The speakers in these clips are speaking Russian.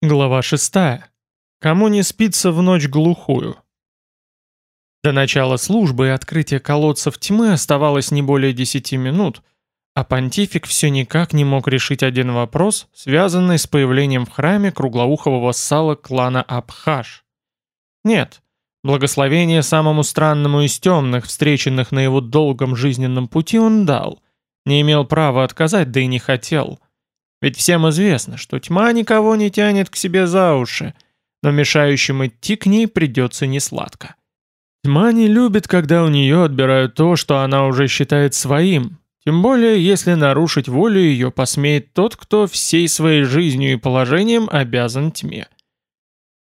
Глава 6. Кому не спится в ночь глухую? До начала службы и открытия колодцев тьмы оставалось не более 10 минут, а понтифик все никак не мог решить один вопрос, связанный с появлением в храме круглоухого вассала клана Абхаш. Нет, благословение самому странному из темных, встреченных на его долгом жизненном пути, он дал. Не имел права отказать, да и не хотел – ведь всем известно, что тьма никого не тянет к себе за уши, но мешающим идти к ней придется несладко. Тьма не любит, когда у нее отбирают то, что она уже считает своим, тем более если нарушить волю ее посмеет тот, кто всей своей жизнью и положением обязан тьме.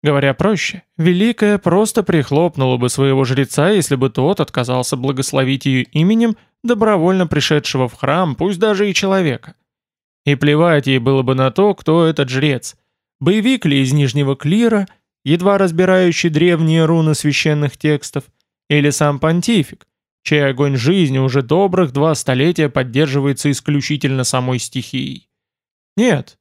Говоря проще, Великая просто прихлопнула бы своего жреца, если бы тот отказался благословить ее именем добровольно пришедшего в храм, пусть даже и человека. И плевать ей было бы на то, кто этот жрец. Боевик ли из Нижнего Клира, едва разбирающий древние руны священных текстов, или сам понтифик, чей огонь жизни уже добрых два столетия поддерживается исключительно самой стихией. Нет,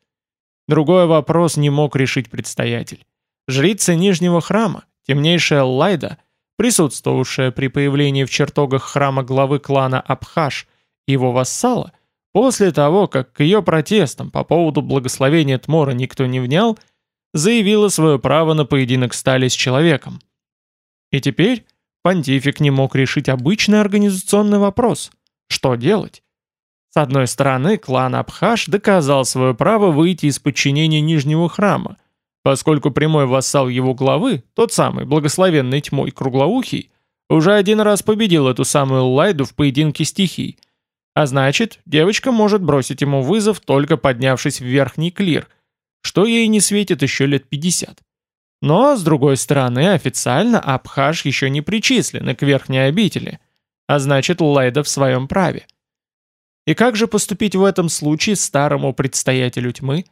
другой вопрос не мог решить предстоятель. Жрица Нижнего храма, темнейшая Лайда, присутствовавшая при появлении в чертогах храма главы клана Абхаш и его вассала, После того, как к ее протестам по поводу благословения Тмора никто не внял, заявила свое право на поединок стали с человеком. И теперь понтифик не мог решить обычный организационный вопрос – что делать? С одной стороны, клан Абхаш доказал свое право выйти из подчинения Нижнего храма, поскольку прямой вассал его главы, тот самый благословенный тьмой круглоухий, уже один раз победил эту самую Лайду в поединке стихий – а значит, девочка может бросить ему вызов, только поднявшись в верхний клир, что ей не светит еще лет 50. Но, с другой стороны, официально Абхаш еще не причислен к верхней обители, а значит, Лайда в своем праве. И как же поступить в этом случае старому предстоятелю тьмы?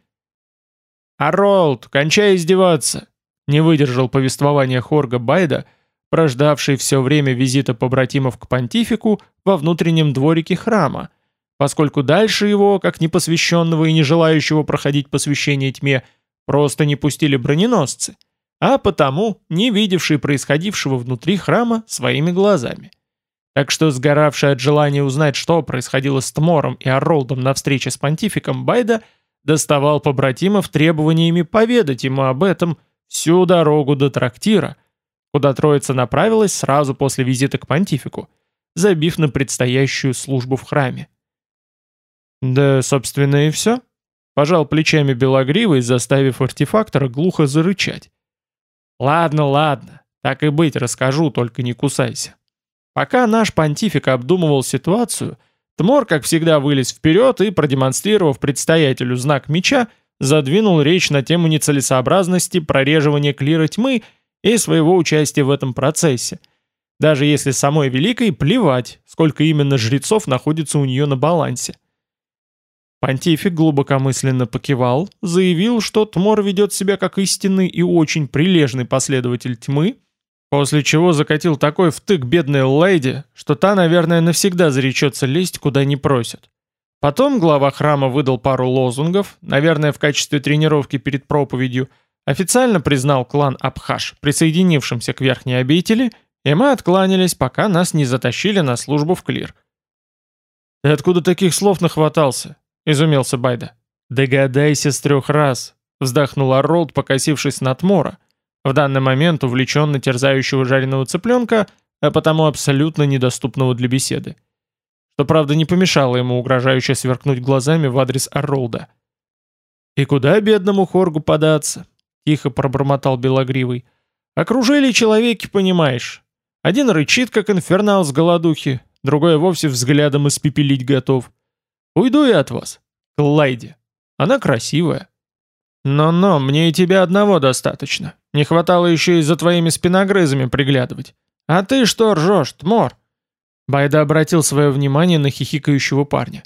«Аролд, кончай издеваться!» не выдержал повествования Хорга Байда – прождавший все время визита побратимов к понтифику во внутреннем дворике храма, поскольку дальше его, как непосвященного и не желающего проходить посвящение тьме, просто не пустили броненосцы, а потому не видевший происходившего внутри храма своими глазами. Так что сгоравший от желания узнать, что происходило с Тмором и Оролдом на встрече с понтификом Байда, доставал побратимов требованиями поведать ему об этом всю дорогу до трактира, куда троица направилась сразу после визита к понтифику, забив на предстоящую службу в храме. «Да, собственно, и все», — пожал плечами белогривый, заставив артефактора глухо зарычать. «Ладно, ладно, так и быть, расскажу, только не кусайся». Пока наш понтифик обдумывал ситуацию, Тмор, как всегда, вылез вперед и, продемонстрировав предстоятелю знак меча, задвинул речь на тему нецелесообразности прореживания клира тьмы и своего участия в этом процессе, даже если самой Великой плевать, сколько именно жрецов находится у нее на балансе. Понтифик глубокомысленно покивал, заявил, что Тмор ведет себя как истинный и очень прилежный последователь тьмы, после чего закатил такой втык бедной лейди, что та, наверное, навсегда заречется лезть, куда не просят. Потом глава храма выдал пару лозунгов, наверное, в качестве тренировки перед проповедью – официально признал клан Абхаш присоединившимся к верхней обители, и мы откланялись, пока нас не затащили на службу в Клир. «Ты откуда таких слов нахватался?» — изумился Байда. «Догадайся с трех раз», — вздохнул Арролд, покосившись на Тмора, в данный момент увлеченно терзающего жареного цыпленка, а потому абсолютно недоступного для беседы. Что, правда, не помешало ему угрожающе сверкнуть глазами в адрес Арролда. «И куда бедному Хоргу податься? — тихо пробормотал Белогривый. «Окружили человеки, понимаешь. Один рычит, как инфернал с голодухи, другой вовсе взглядом испепелить готов. Уйду я от вас, к Лайде. Она красивая. Но-но, мне и тебя одного достаточно. Не хватало еще и за твоими спиногрызами приглядывать. А ты что ржешь, Тмор?» Байда обратил свое внимание на хихикающего парня.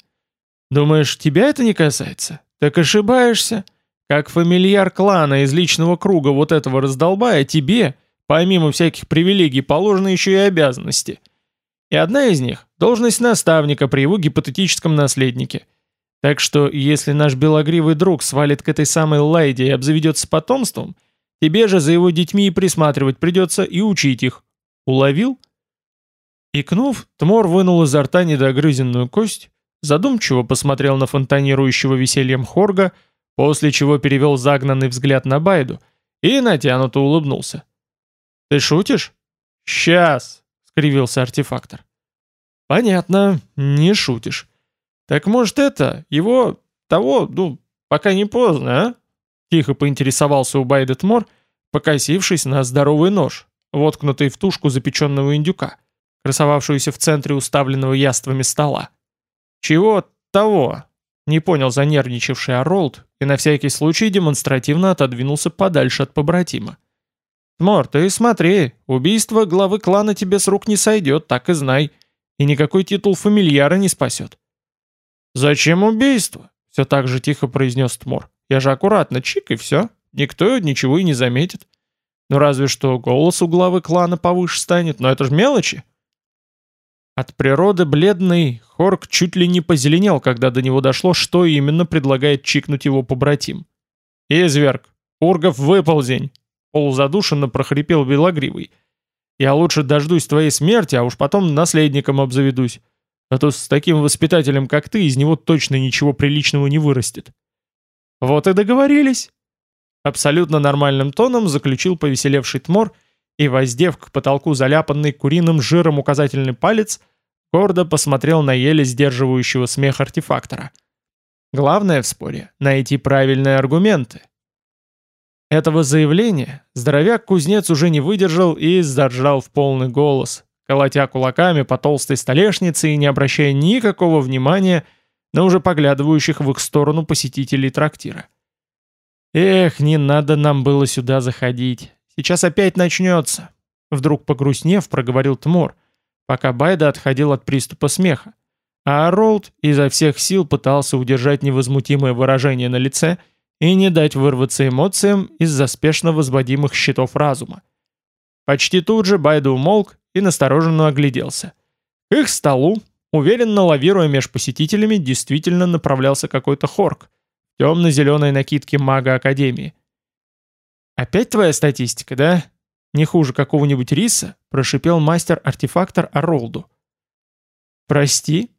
«Думаешь, тебя это не касается? Так ошибаешься. Как фамильяр клана из личного круга вот этого раздолбая, тебе, помимо всяких привилегий, положены еще и обязанности. И одна из них – должность наставника при его гипотетическом наследнике. Так что, если наш белогривый друг свалит к этой самой Лайде и обзаведется потомством, тебе же за его детьми и присматривать придется, и учить их. Уловил?» Икнув, Тмор вынул изо рта недогрызенную кость, задумчиво посмотрел на фонтанирующего весельем Хорга, после чего перевел загнанный взгляд на Байду и натянуто улыбнулся. «Ты шутишь?» «Сейчас!» — скривился артефактор. «Понятно, не шутишь. Так может это, его, того, ну, пока не поздно, а?» Тихо поинтересовался у Байды Тмор, покосившись на здоровый нож, воткнутый в тушку запеченного индюка, красовавшуюся в центре уставленного яствами стола. «Чего того?» — не понял занервничавший Оролд и на всякий случай демонстративно отодвинулся подальше от побратима. «Тмор, ты смотри, убийство главы клана тебе с рук не сойдет, так и знай, и никакой титул фамильяра не спасет». «Зачем убийство?» — все так же тихо произнес Тмор. «Я же аккуратно чик и все, никто ничего и не заметит. Ну разве что голос у главы клана повыше станет, но это же мелочи». От природы бледный, Хорк чуть ли не позеленел, когда до него дошло, что именно предлагает чикнуть его побратим. «Изверг! Ургов выползень!» Полузадушенно прохрипел Белогривый. «Я лучше дождусь твоей смерти, а уж потом наследником обзаведусь. А то с таким воспитателем, как ты, из него точно ничего приличного не вырастет». «Вот и договорились!» Абсолютно нормальным тоном заключил повеселевший Тмор – и, воздев к потолку заляпанный куриным жиром указательный палец, гордо посмотрел на еле сдерживающего смех артефактора. Главное в споре — найти правильные аргументы. Этого заявления здоровяк-кузнец уже не выдержал и заржал в полный голос, колотя кулаками по толстой столешнице и не обращая никакого внимания на уже поглядывающих в их сторону посетителей трактира. «Эх, не надо нам было сюда заходить. Сейчас опять начнется!» Вдруг погрустнев, проговорил Тмор, пока Байда отходил от приступа смеха. А Ролд изо всех сил пытался удержать невозмутимое выражение на лице и не дать вырваться эмоциям из-за спешно возводимых щитов разума. Почти тут же Байда умолк и настороженно огляделся. К их столу, уверенно лавируя меж посетителями, действительно направлялся какой-то хорк темно-зеленой накидке мага Академии – «Опять твоя статистика, да? Не хуже какого-нибудь риса?» – прошипел мастер-артефактор Оролду. «Прости?»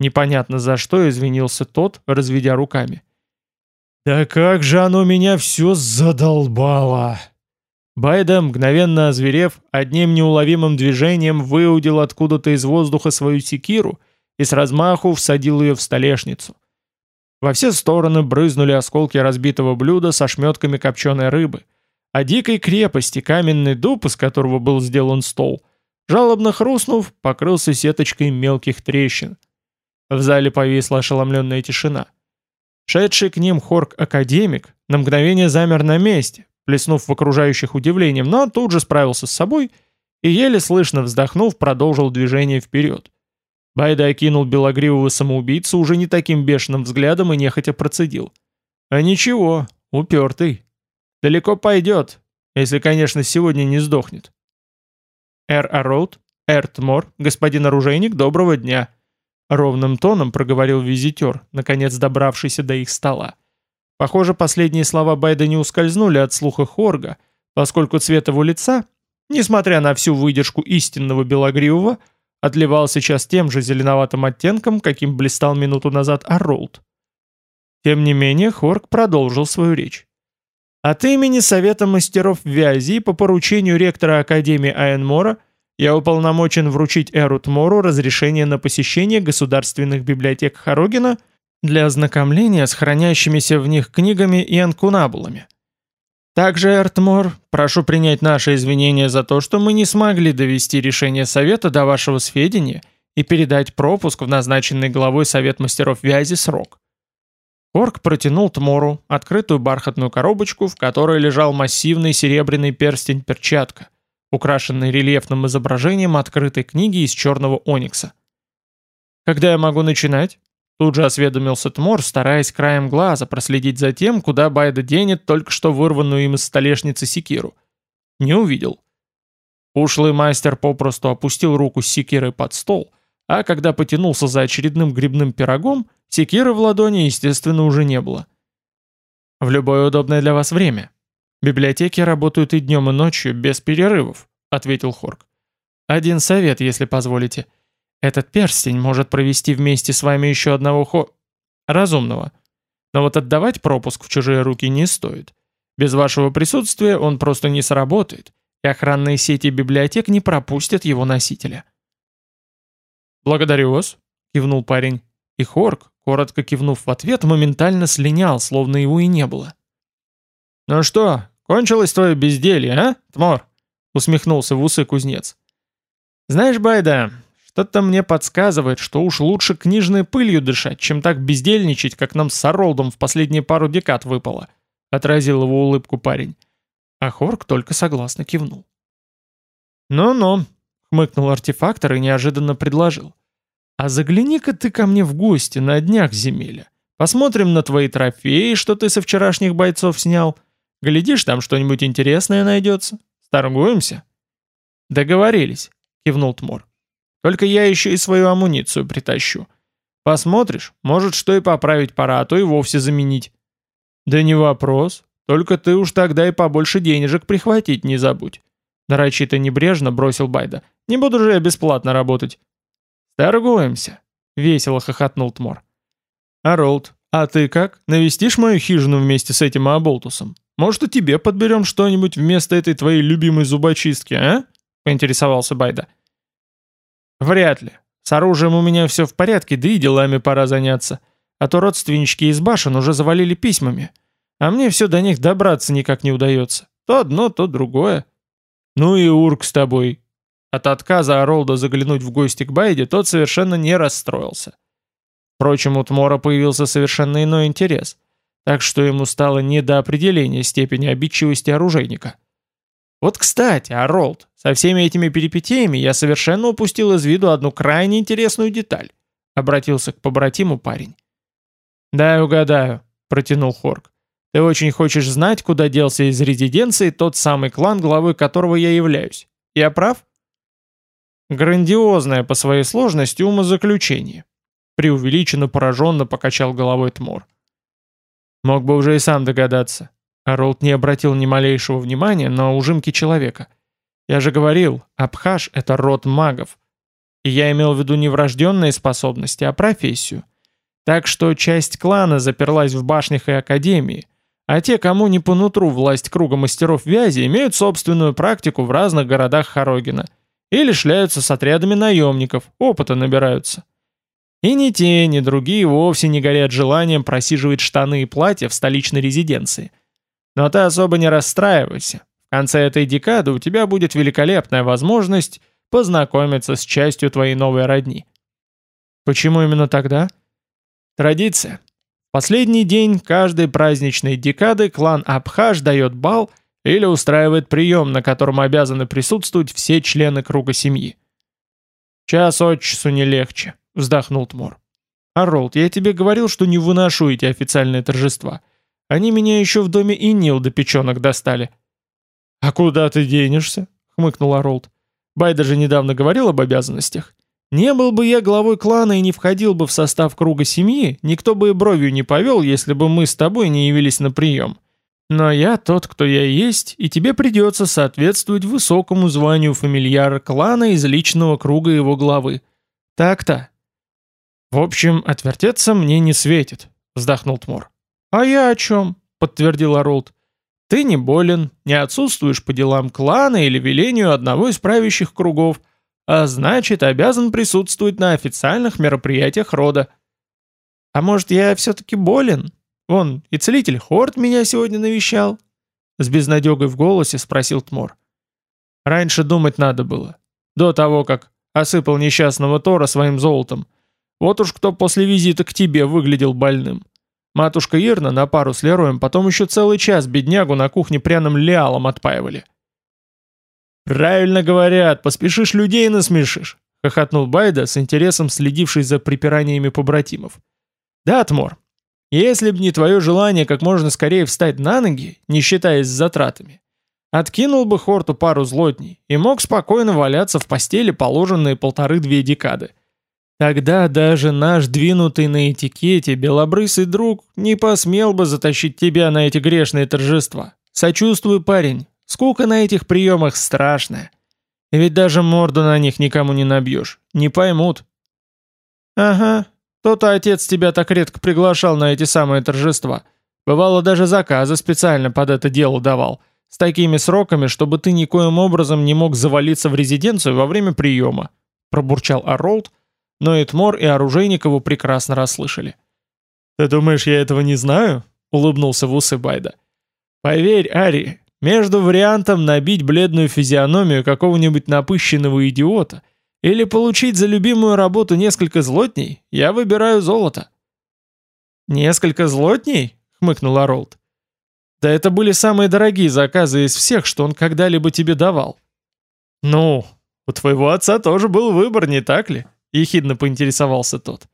Непонятно за что извинился тот, разведя руками. «Да как же оно меня все задолбало!» Байда, мгновенно озверев, одним неуловимым движением выудил откуда-то из воздуха свою секиру и с размаху всадил ее в столешницу – во все стороны брызнули осколки разбитого блюда со шметками копченой рыбы, а дикой крепости каменный дуб, из которого был сделан стол, жалобно хрустнув, покрылся сеточкой мелких трещин. В зале повисла ошеломленная тишина. Шедший к ним хорк-академик на мгновение замер на месте, плеснув в окружающих удивлением, но тут же справился с собой и, еле слышно вздохнув, продолжил движение вперед. Байда окинул белогривого самоубийцу уже не таким бешеным взглядом и нехотя процедил. «А ничего, упертый. Далеко пойдет, если, конечно, сегодня не сдохнет». «Эр Ароуд, Эр Тмор, господин оружейник, доброго дня!» Ровным тоном проговорил визитер, наконец добравшийся до их стола. Похоже, последние слова Байда не ускользнули от слуха Хорга, поскольку цвет его лица, несмотря на всю выдержку истинного белогривого, отливал сейчас тем же зеленоватым оттенком, каким блистал минуту назад Арролд. Тем не менее, Хорк продолжил свою речь. От имени Совета мастеров Вязи по поручению ректора Академии Айенмора я уполномочен вручить Эрут Мору разрешение на посещение государственных библиотек Хорогина для ознакомления с хранящимися в них книгами и анкунабулами. Также, Эртмор, прошу принять наши извинения за то, что мы не смогли довести решение Совета до вашего сведения и передать пропуск в назначенный главой Совет мастеров Вязи срок. Орк протянул Тмору открытую бархатную коробочку, в которой лежал массивный серебряный перстень-перчатка, украшенный рельефным изображением открытой книги из черного оникса. «Когда я могу начинать?» Тут же осведомился Тмор, стараясь краем глаза проследить за тем, куда Байда денет только что вырванную им из столешницы секиру. Не увидел. Ушлый мастер попросту опустил руку с секирой под стол, а когда потянулся за очередным грибным пирогом, секиры в ладони, естественно, уже не было. В любое удобное для вас время. Библиотеки работают и днем, и ночью, без перерывов, ответил Хорк. Один совет, если позволите. Этот перстень может провести вместе с вами еще одного хо... разумного. Но вот отдавать пропуск в чужие руки не стоит. Без вашего присутствия он просто не сработает, и охранные сети библиотек не пропустят его носителя. «Благодарю вас», — кивнул парень. И Хорк, коротко кивнув в ответ, моментально слинял, словно его и не было. «Ну что, кончилось твое безделье, а, Тмор?» — усмехнулся в усы кузнец. «Знаешь, Байда, что-то мне подсказывает, что уж лучше книжной пылью дышать, чем так бездельничать, как нам с Саролдом в последние пару декад выпало», — отразил его улыбку парень. А Хорк только согласно кивнул. «Ну-ну», — хмыкнул артефактор и неожиданно предложил. «А загляни-ка ты ко мне в гости на днях земеля. Посмотрим на твои трофеи, что ты со вчерашних бойцов снял. Глядишь, там что-нибудь интересное найдется. Торгуемся?» «Договорились», — кивнул Тмор. «Только я еще и свою амуницию притащу. Посмотришь, может, что и поправить пора, а то и вовсе заменить». «Да не вопрос. Только ты уж тогда и побольше денежек прихватить не забудь. Нарочито небрежно бросил Байда. Не буду же я бесплатно работать. Торгуемся. Весело хохотнул Тмор. Аролд, а ты как? Навестишь мою хижину вместе с этим Аболтусом? Может, и тебе подберем что-нибудь вместо этой твоей любимой зубочистки, а? Поинтересовался Байда. Вряд ли. С оружием у меня все в порядке, да и делами пора заняться. А то родственнички из башен уже завалили письмами. А мне все до них добраться никак не удается. То одно, то другое. Ну и урк с тобой. От отказа Оролда заглянуть в гости к Байде тот совершенно не расстроился. Впрочем, у Тмора появился совершенно иной интерес, так что ему стало не до определения степени обидчивости оружейника. Вот кстати, Оролд, со всеми этими перипетиями я совершенно упустил из виду одну крайне интересную деталь, обратился к побратиму парень. «Дай угадаю», — протянул Хорк. Ты очень хочешь знать, куда делся из резиденции тот самый клан, главой которого я являюсь. Я прав? Грандиозное по своей сложности умозаключение. Преувеличенно пораженно покачал головой Тмор. Мог бы уже и сам догадаться. Аролд не обратил ни малейшего внимания на ужимки человека. Я же говорил, Абхаш — это род магов. И я имел в виду не врожденные способности, а профессию. Так что часть клана заперлась в башнях и академии — а те, кому не по нутру власть круга мастеров вязи, имеют собственную практику в разных городах Хорогина. Или шляются с отрядами наемников, опыта набираются. И ни те, ни другие вовсе не горят желанием просиживать штаны и платья в столичной резиденции. Но ты особо не расстраивайся. В конце этой декады у тебя будет великолепная возможность познакомиться с частью твоей новой родни. Почему именно тогда? Традиция. Последний день каждой праздничной декады клан Абхаш дает бал или устраивает прием, на котором обязаны присутствовать все члены круга семьи. «Час от часу не легче», — вздохнул Тмор. «Аролд, я тебе говорил, что не выношу эти официальные торжества. Они меня еще в доме Иннил до печенок достали». «А куда ты денешься?» — хмыкнул Аролд. «Бай даже недавно говорил об обязанностях. Не был бы я главой клана и не входил бы в состав круга семьи, никто бы и бровью не повел, если бы мы с тобой не явились на прием. Но я тот, кто я есть, и тебе придется соответствовать высокому званию фамильяра клана из личного круга его главы. Так-то. В общем, отвертеться мне не светит, вздохнул Тмор. А я о чем? подтвердил Оролд. Ты не болен, не отсутствуешь по делам клана или велению одного из правящих кругов, а значит, обязан присутствовать на официальных мероприятиях рода. А может, я все-таки болен? Вон, и целитель Хорт меня сегодня навещал. С безнадегой в голосе спросил Тмор. Раньше думать надо было. До того, как осыпал несчастного Тора своим золотом. Вот уж кто после визита к тебе выглядел больным. Матушка Ирна на пару с Лероем потом еще целый час беднягу на кухне пряным лиалом отпаивали. «Правильно говорят, поспешишь людей насмешишь», — хохотнул Байда, с интересом следивший за припираниями побратимов. «Да, Тмор, если б не твое желание как можно скорее встать на ноги, не считаясь с затратами, откинул бы Хорту пару злотней и мог спокойно валяться в постели положенные полторы-две декады. Тогда даже наш двинутый на этикете белобрысый друг не посмел бы затащить тебя на эти грешные торжества. Сочувствую, парень, скука на этих приемах страшная. Ведь даже морду на них никому не набьешь, не поймут. Ага, то-то отец тебя так редко приглашал на эти самые торжества. Бывало, даже заказы специально под это дело давал, с такими сроками, чтобы ты никоим образом не мог завалиться в резиденцию во время приема», пробурчал Аролд, но Этмор и Оружейникову прекрасно расслышали. «Ты думаешь, я этого не знаю?» — улыбнулся в усы Байда. «Поверь, Ари, между вариантом набить бледную физиономию какого-нибудь напыщенного идиота или получить за любимую работу несколько злотней, я выбираю золото». «Несколько злотней?» — хмыкнул Аролд. «Да это были самые дорогие заказы из всех, что он когда-либо тебе давал». «Ну, у твоего отца тоже был выбор, не так ли?» — ехидно поинтересовался тот.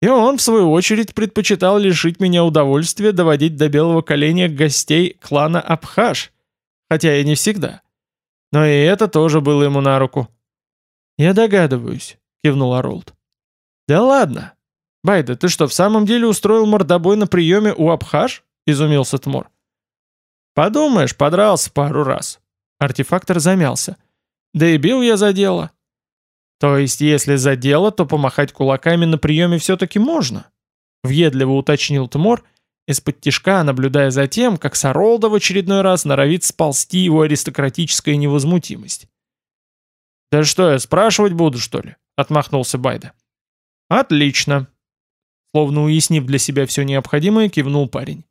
И он, в свою очередь, предпочитал лишить меня удовольствия доводить до белого коленя гостей клана Абхаш, хотя и не всегда. Но и это тоже было ему на руку. «Я догадываюсь», — кивнул Аролд. «Да ладно. Байда, ты что, в самом деле устроил мордобой на приеме у Абхаш?» — изумился Тмор. «Подумаешь, подрался пару раз». Артефактор замялся. «Да и бил я за дело. То есть, если за дело, то помахать кулаками на приеме все-таки можно? Въедливо уточнил Тмор, из-под тишка наблюдая за тем, как Саролда в очередной раз норовит сползти его аристократическая невозмутимость. «Да что я, спрашивать буду, что ли?» — отмахнулся Байда. «Отлично!» Словно уяснив для себя все необходимое, кивнул парень.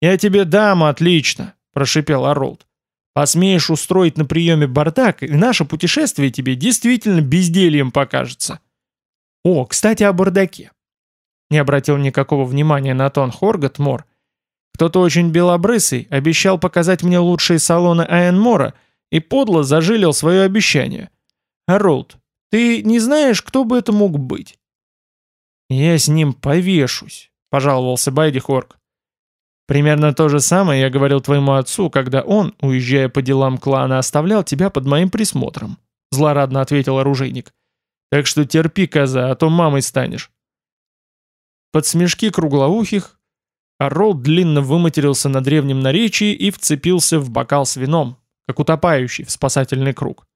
«Я тебе дам отлично!» — прошипел Оролд. Посмеешь устроить на приеме бардак, и наше путешествие тебе действительно бездельем покажется. О, кстати, о бардаке. Не обратил никакого внимания на тон Хоргат Мор. Кто-то очень белобрысый обещал показать мне лучшие салоны Айенмора и подло зажилил свое обещание. Харолд, ты не знаешь, кто бы это мог быть? Я с ним повешусь, пожаловался Байди Хорг. Примерно то же самое я говорил твоему отцу, когда он, уезжая по делам клана, оставлял тебя под моим присмотром», — злорадно ответил оружейник. «Так что терпи, коза, а то мамой станешь». Под смешки круглоухих Орол длинно выматерился на древнем наречии и вцепился в бокал с вином, как утопающий в спасательный круг.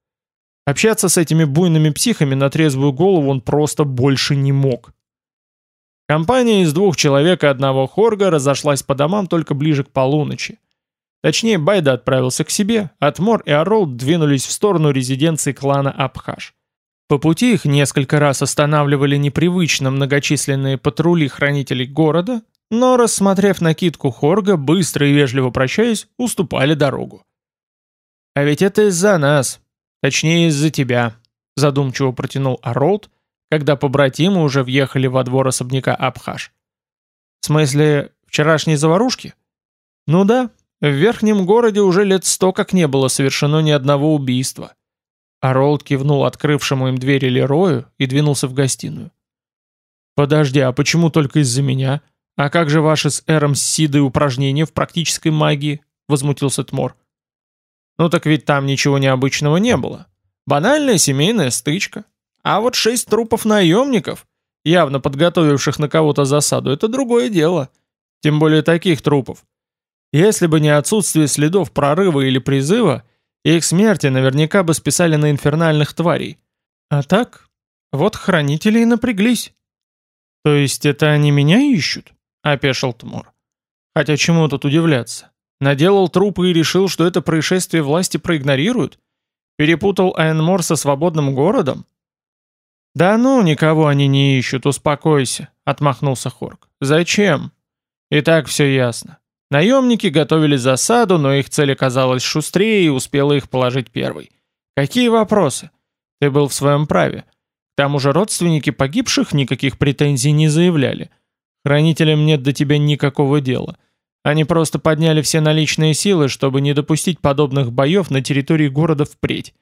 Общаться с этими буйными психами на трезвую голову он просто больше не мог. Компания из двух человек и одного хорга разошлась по домам только ближе к полуночи. Точнее, Байда отправился к себе, Атмор и Орол двинулись в сторону резиденции клана Абхаш. По пути их несколько раз останавливали непривычно многочисленные патрули хранителей города, но, рассмотрев накидку Хорга, быстро и вежливо прощаясь, уступали дорогу. «А ведь это из-за нас, точнее из-за тебя», задумчиво протянул Оролд, когда побратимы уже въехали во двор особняка Абхаш. В смысле, вчерашней заварушки? Ну да, в верхнем городе уже лет сто как не было совершено ни одного убийства. А Ролд кивнул открывшему им двери Лерою и двинулся в гостиную. «Подожди, а почему только из-за меня? А как же ваши с Эром Сидой упражнения в практической магии?» — возмутился Тмор. «Ну так ведь там ничего необычного не было. Банальная семейная стычка. А вот шесть трупов наемников, явно подготовивших на кого-то засаду, это другое дело. Тем более таких трупов. Если бы не отсутствие следов прорыва или призыва, их смерти наверняка бы списали на инфернальных тварей. А так, вот хранители и напряглись. То есть это они меня ищут? Опешил Тмур. Хотя чему тут удивляться? Наделал трупы и решил, что это происшествие власти проигнорируют? Перепутал Айнмор со свободным городом? «Да ну, никого они не ищут, успокойся», — отмахнулся Хорк. «Зачем?» «И так все ясно. Наемники готовили засаду, но их цель оказалась шустрее и успела их положить первой. Какие вопросы? Ты был в своем праве. К тому же родственники погибших никаких претензий не заявляли. Хранителям нет до тебя никакого дела. Они просто подняли все наличные силы, чтобы не допустить подобных боев на территории города впредь.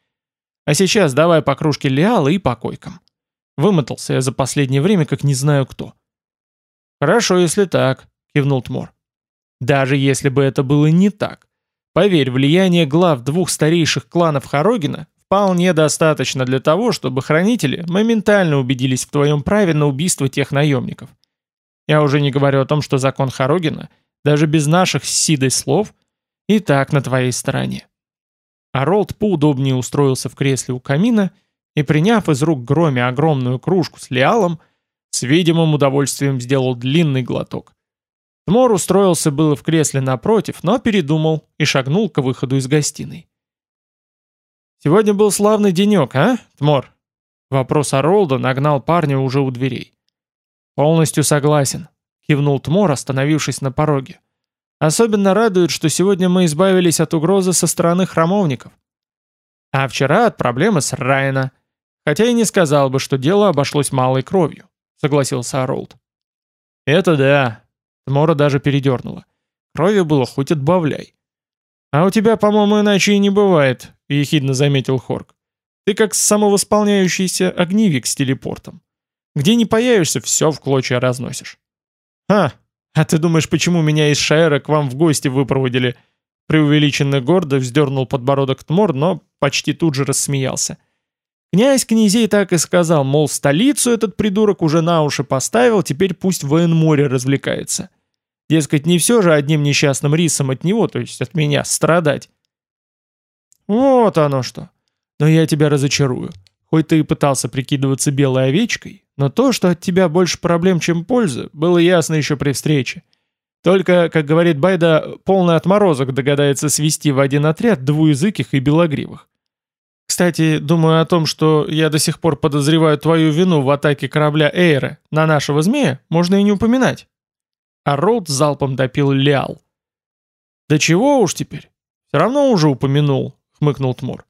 А сейчас давай по кружке Леала и по койкам». Вымотался я за последнее время, как не знаю кто. «Хорошо, если так», — кивнул Тмор. «Даже если бы это было не так. Поверь, влияние глав двух старейших кланов Хорогина вполне достаточно для того, чтобы хранители моментально убедились в твоем праве на убийство тех наемников. Я уже не говорю о том, что закон Хорогина, даже без наших с Сидой слов, и так на твоей стороне. А Ролд поудобнее устроился в кресле у камина и, приняв из рук Громе огромную кружку с лиалом, с видимым удовольствием сделал длинный глоток. Тмор устроился было в кресле напротив, но передумал и шагнул к выходу из гостиной. «Сегодня был славный денек, а, Тмор?» Вопрос о Ролда нагнал парня уже у дверей. «Полностью согласен», — кивнул Тмор, остановившись на пороге. «Особенно радует, что сегодня мы избавились от угрозы со стороны храмовников. А вчера от проблемы с Райана. Хотя и не сказал бы, что дело обошлось малой кровью», — согласился Оролд. «Это да», — Тмора даже передернула. «Крови было хоть отбавляй». «А у тебя, по-моему, иначе и не бывает», — ехидно заметил Хорк. «Ты как самовосполняющийся огневик с телепортом. Где не появишься, все в клочья разносишь». «Ха, а ты думаешь, почему меня из Шаэра к вам в гости выпроводили?» Преувеличенно гордо вздернул подбородок Тмор, но почти тут же рассмеялся. Князь князей так и сказал, мол, столицу этот придурок уже на уши поставил, теперь пусть в военморе развлекается. Дескать, не все же одним несчастным рисом от него, то есть от меня, страдать. Вот оно что. Но я тебя разочарую. Хоть ты и пытался прикидываться белой овечкой, но то, что от тебя больше проблем, чем пользы, было ясно еще при встрече. Только, как говорит Байда, полный отморозок догадается свести в один отряд двуязыких и белогривых. Кстати, думаю о том, что я до сих пор подозреваю твою вину в атаке корабля Эйра на нашего змея, можно и не упоминать. А Роуд залпом допил Лиал. «Да чего уж теперь? Все равно уже упомянул», — хмыкнул Тмор.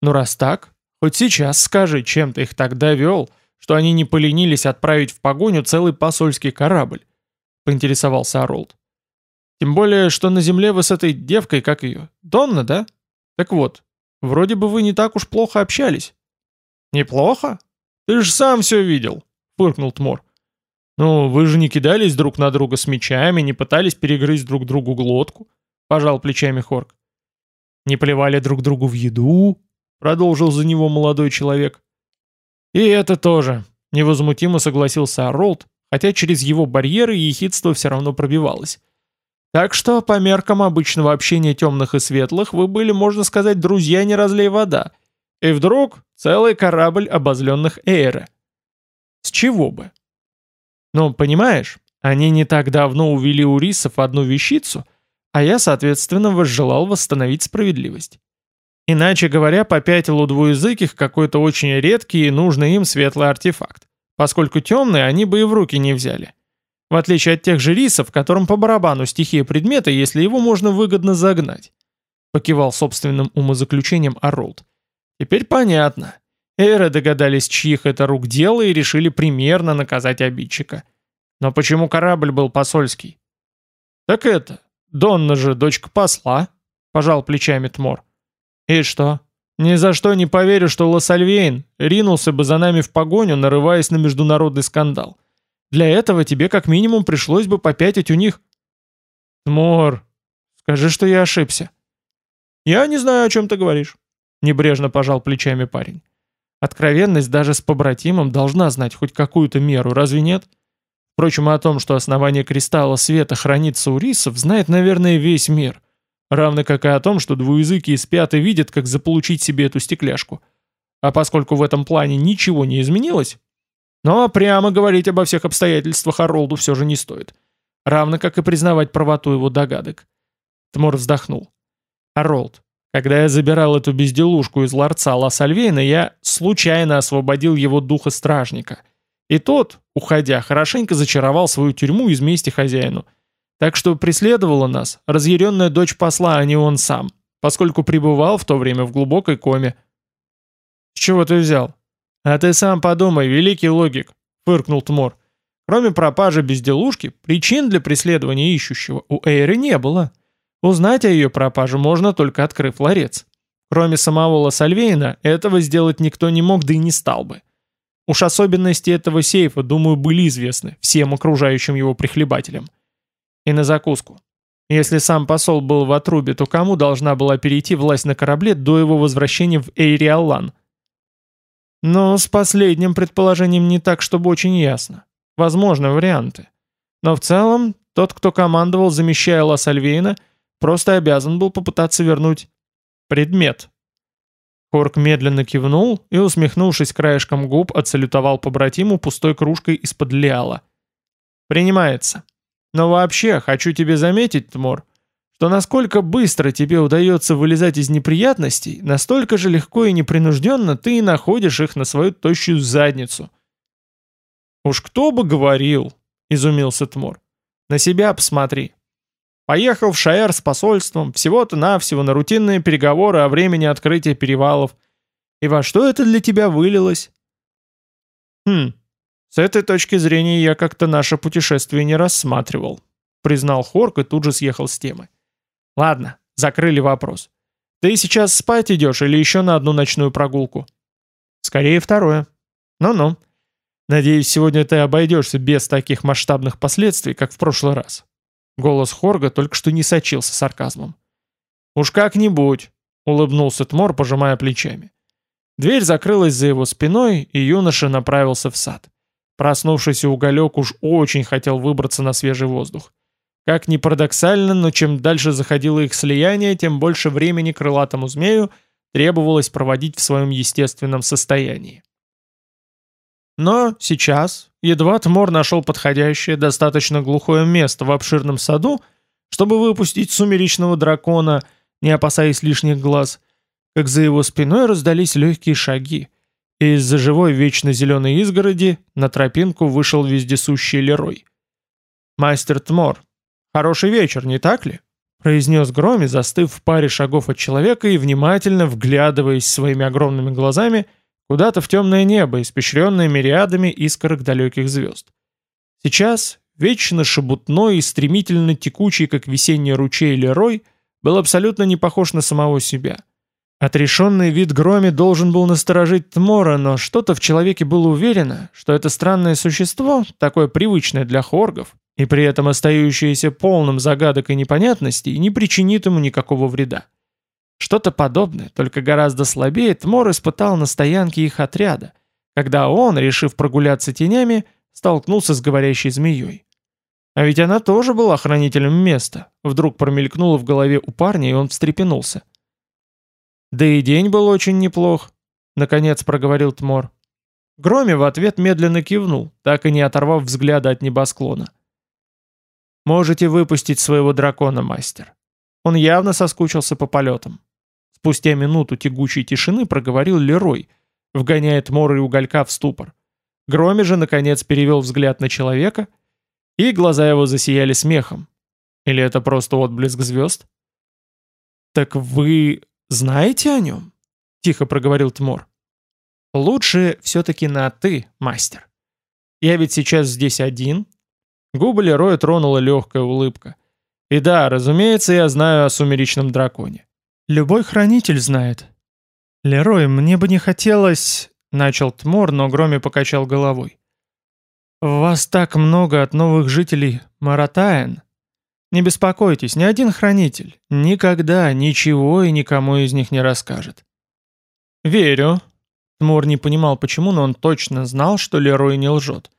«Ну раз так, хоть сейчас скажи, чем ты их так довел, что они не поленились отправить в погоню целый посольский корабль», — поинтересовался Оролд. «Тем более, что на земле вы с этой девкой, как ее, Донна, да? Так вот, вроде бы вы не так уж плохо общались». «Неплохо? Ты же сам все видел», — фыркнул Тмор. «Ну, вы же не кидались друг на друга с мечами, не пытались перегрызть друг другу глотку», — пожал плечами Хорк. «Не плевали друг другу в еду», — продолжил за него молодой человек. «И это тоже», — невозмутимо согласился Оролд, хотя через его барьеры ехидство все равно пробивалось. «Так что, по меркам обычного общения темных и светлых, вы были, можно сказать, друзья не разлей вода. И вдруг целый корабль обозленных Эйра. С чего бы?» Но, понимаешь, они не так давно увели у рисов одну вещицу, а я, соответственно, возжелал восстановить справедливость. Иначе говоря, попятил у двуязыких какой-то очень редкий и нужный им светлый артефакт, поскольку темные они бы и в руки не взяли. В отличие от тех же рисов, которым по барабану стихия предмета, если его можно выгодно загнать. Покивал собственным умозаключением Оролд. Теперь понятно. Эры догадались, чьих это рук дело, и решили примерно наказать обидчика. Но почему корабль был посольский? Так это, Донна же дочка посла, пожал плечами Тмор. И что? Ни за что не поверю, что Лассальвейн ринулся бы за нами в погоню, нарываясь на международный скандал. Для этого тебе как минимум пришлось бы попятить у них... Тмор, скажи, что я ошибся. Я не знаю, о чем ты говоришь. Небрежно пожал плечами парень. Откровенность даже с побратимом должна знать хоть какую-то меру, разве нет? Впрочем, о том, что основание кристалла света хранится у рисов, знает, наверное, весь мир. Равно как и о том, что двуязыкие спят и видят, как заполучить себе эту стекляшку. А поскольку в этом плане ничего не изменилось, но прямо говорить обо всех обстоятельствах Оролду все же не стоит. Равно как и признавать правоту его догадок. Тмор вздохнул. Оролд, когда я забирал эту безделушку из ларца Ла Сальвейна, я случайно освободил его духа стражника. И тот, уходя, хорошенько зачаровал свою тюрьму из мести хозяину. Так что преследовала нас разъяренная дочь посла, а не он сам, поскольку пребывал в то время в глубокой коме. «С чего ты взял?» «А ты сам подумай, великий логик», — фыркнул Тмор. Кроме пропажи безделушки, причин для преследования ищущего у Эйры не было. Узнать о ее пропаже можно только открыв ларец. Кроме самого Лосальвейна, этого сделать никто не мог, да и не стал бы. Уж особенности этого сейфа, думаю, были известны всем окружающим его прихлебателям. И на закуску. Если сам посол был в отрубе, то кому должна была перейти власть на корабле до его возвращения в Эйриаллан? Но с последним предположением не так, чтобы очень ясно. Возможны варианты. Но в целом, тот, кто командовал, замещая Ла Сальвейна, просто обязан был попытаться вернуть предмет. Хорк медленно кивнул и, усмехнувшись краешком губ, отсалютовал побратиму пустой кружкой из-под лиала. «Принимается. Но вообще, хочу тебе заметить, Тмор, что насколько быстро тебе удается вылезать из неприятностей, настолько же легко и непринужденно ты и находишь их на свою тощую задницу». «Уж кто бы говорил», — изумился Тмор. «На себя посмотри. Поехал в Шаэр с посольством, всего-то навсего на рутинные переговоры о времени открытия перевалов. И во что это для тебя вылилось? Хм, с этой точки зрения я как-то наше путешествие не рассматривал, признал Хорк и тут же съехал с темы. Ладно, закрыли вопрос. Ты сейчас спать идешь или еще на одну ночную прогулку? Скорее второе. Ну-ну. Надеюсь, сегодня ты обойдешься без таких масштабных последствий, как в прошлый раз. Голос Хорга только что не сочился сарказмом. «Уж как-нибудь», — улыбнулся Тмор, пожимая плечами. Дверь закрылась за его спиной, и юноша направился в сад. Проснувшийся уголек уж очень хотел выбраться на свежий воздух. Как ни парадоксально, но чем дальше заходило их слияние, тем больше времени крылатому змею требовалось проводить в своем естественном состоянии. Но сейчас, едва Тмор нашел подходящее, достаточно глухое место в обширном саду, чтобы выпустить сумеречного дракона, не опасаясь лишних глаз, как за его спиной раздались легкие шаги, и из-за живой вечно зеленой изгороди на тропинку вышел вездесущий Лерой. «Мастер Тмор, хороший вечер, не так ли?» произнес Громи, застыв в паре шагов от человека и внимательно вглядываясь своими огромными глазами – Куда-то в темное небо, испещренное мириадами искорок далеких звезд. Сейчас, вечно шебутной и стремительно текучий, как весенний ручей Лерой, был абсолютно не похож на самого себя. Отрешенный вид Громи должен был насторожить Тмора, но что-то в человеке было уверено, что это странное существо, такое привычное для хоргов, и при этом остающееся полным загадок и непонятностей, не причинит ему никакого вреда. Что-то подобное, только гораздо слабее, Тмор испытал на стоянке их отряда, когда он, решив прогуляться тенями, столкнулся с говорящей змеей. А ведь она тоже была хранителем места. Вдруг промелькнуло в голове у парня, и он встрепенулся. «Да и день был очень неплох», — наконец проговорил Тмор. Громе в ответ медленно кивнул, так и не оторвав взгляда от небосклона. «Можете выпустить своего дракона, мастер». Он явно соскучился по полетам. Спустя минуту тягучей тишины проговорил Лерой, вгоняя Тмора и Уголька в ступор. Громи же, наконец, перевел взгляд на человека, и глаза его засияли смехом. Или это просто отблеск звезд? «Так вы знаете о нем?» — тихо проговорил Тмор. «Лучше все-таки на «ты», мастер. Я ведь сейчас здесь один». Губы Лероя тронула легкая улыбка. «И да, разумеется, я знаю о сумеречном драконе. Любой хранитель знает. Лерой, мне бы не хотелось... Начал Тмор, но Громи покачал головой. «Вас так много от новых жителей Маратаен. Не беспокойтесь, ни один хранитель никогда ничего и никому из них не расскажет». «Верю». Тмор не понимал почему, но он точно знал, что Лерой не лжет.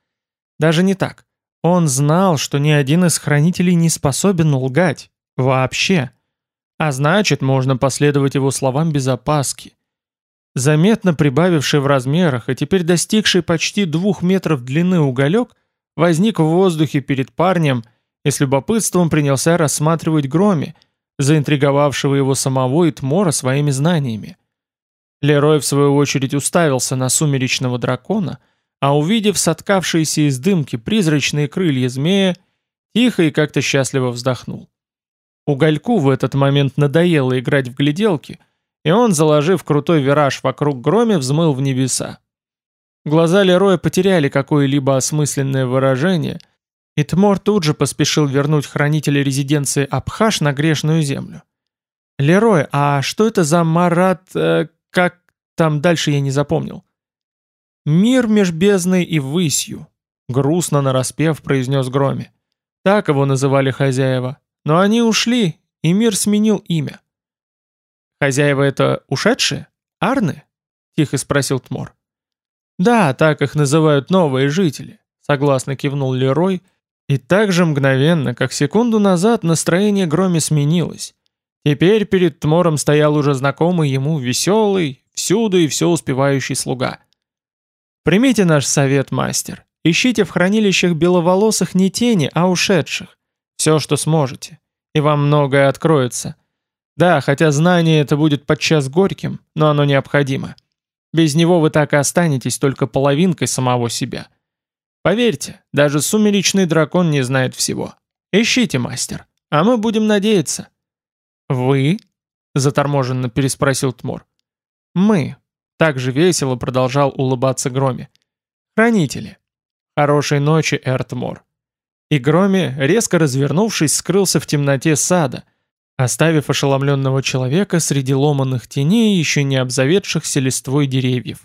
Даже не так. Он знал, что ни один из хранителей не способен лгать. Вообще. А значит, можно последовать его словам без опаски. Заметно прибавивший в размерах и теперь достигший почти двух метров длины уголек возник в воздухе перед парнем и с любопытством принялся рассматривать Громи, заинтриговавшего его самого и Тмора своими знаниями. Лерой, в свою очередь, уставился на сумеречного дракона, а увидев соткавшиеся из дымки призрачные крылья змея, тихо и как-то счастливо вздохнул. Угольку в этот момент надоело играть в гляделки, и он, заложив крутой вираж вокруг громе, взмыл в небеса. Глаза Лероя потеряли какое-либо осмысленное выражение, и Тмор тут же поспешил вернуть хранителя резиденции Абхаш на грешную землю. «Лерой, а что это за Марат... Э, как там дальше я не запомнил?» «Мир меж бездной и высью», — грустно нараспев произнес Громе. Так его называли хозяева. но они ушли, и мир сменил имя. «Хозяева это ушедшие? Арны?» — тихо спросил Тмор. «Да, так их называют новые жители», — согласно кивнул Лерой, и так же мгновенно, как секунду назад, настроение Громе сменилось. Теперь перед Тмором стоял уже знакомый ему веселый, всюду и все успевающий слуга. «Примите наш совет, мастер. Ищите в хранилищах беловолосых не тени, а ушедших. Все, что сможете. И вам многое откроется. Да, хотя знание это будет подчас горьким, но оно необходимо. Без него вы так и останетесь только половинкой самого себя. Поверьте, даже сумеречный дракон не знает всего. Ищите, мастер, а мы будем надеяться. «Вы?» — заторможенно переспросил Тмор. «Мы», — так же весело продолжал улыбаться Громе. «Хранители. Хорошей ночи, Эртмор». И Громе, резко развернувшись, скрылся в темноте сада, оставив ошеломленного человека среди ломаных теней еще не обзаведшихся листвой деревьев.